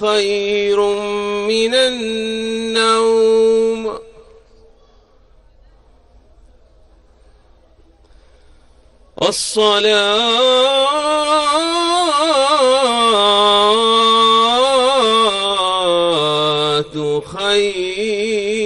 خير من النوم. الصلاة خير